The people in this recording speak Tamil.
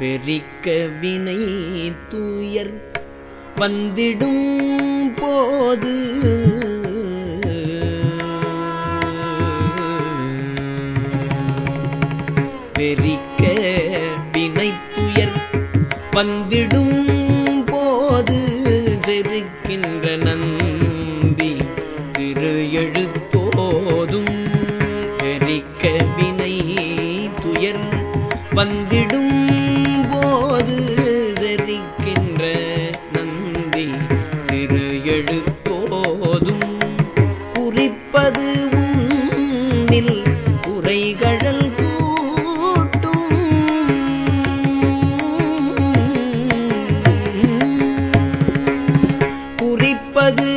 வெறிக்க வினை தூயர் வந்திடும் போது. வெறிக்க வினை துயர் வந்திடும் போது செருக்கின்ற நந்தி திரு எழுத்தோதும் வெறிக்க வினை துயர் வந்திடும் நின்ற நந்தி திரு எழுத்தோதும் குறிப்பது உன்னில் உரைகழல் கூட்டும். குறிப்பது